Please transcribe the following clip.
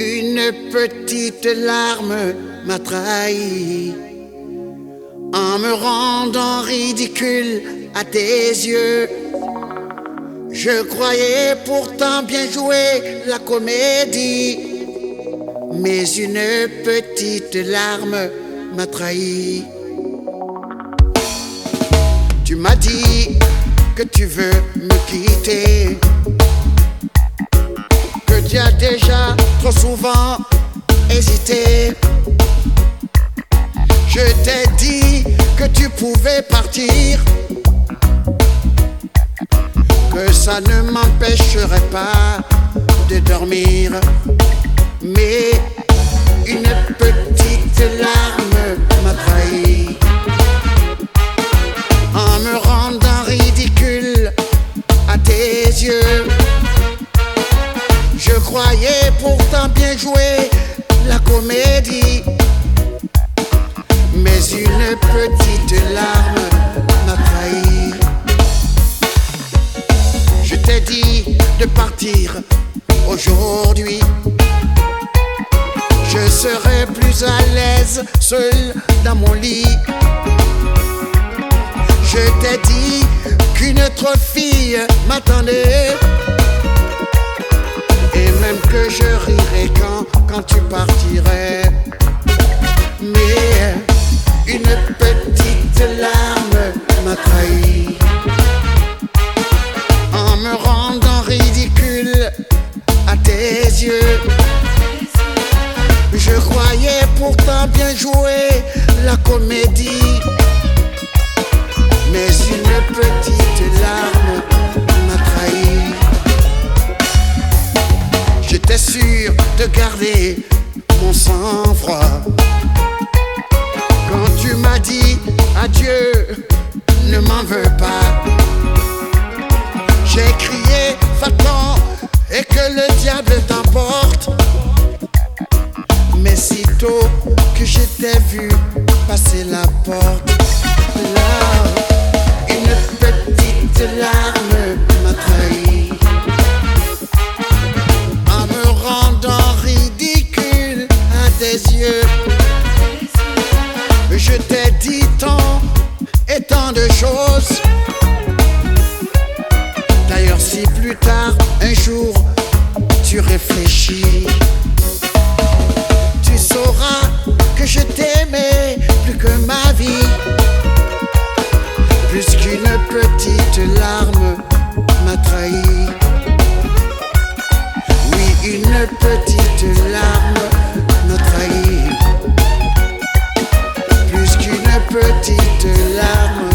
Une petite larme m'a trahi en me rendant ridicule à tes yeux. Je croyais pourtant bien jouer la comédie, mais une petite larme m'a trahi. Tu m'as dit que tu veux me quitter, tu as déjà trop souvent hésité. Je t'ai dit que tu pouvais partir, que ça ne m'empêcherait pas de dormir, croyais pourtant bien jouer la comédie, mais une petite larme m'a trahi. Je t'ai dit de partir aujourd'hui. Je serai plus à l'aise seul dans mon lit. Je t'ai dit qu'une autre fille m'attendait. Quand, tu partirais. Mais une petite larme m'a trahi. En me rendant ridicule à tes yeux. Je croyais pourtant bien jouer la comédie. Mon sang-froid. Quand tu m'as dit adieu, ne m'en veux pas. J'ai crié va-t'en et que le diable t'emporte. Mais sitôt que je t'ai vu passer la porte, là, de choses. D'ailleurs, si plus tard, un jour, tu réfléchis, tu sauras que je t'aimais plus que ma vie. Plus qu'une petite larme m'a trahi. Oui, une petite larme m'a trahi. Petite larme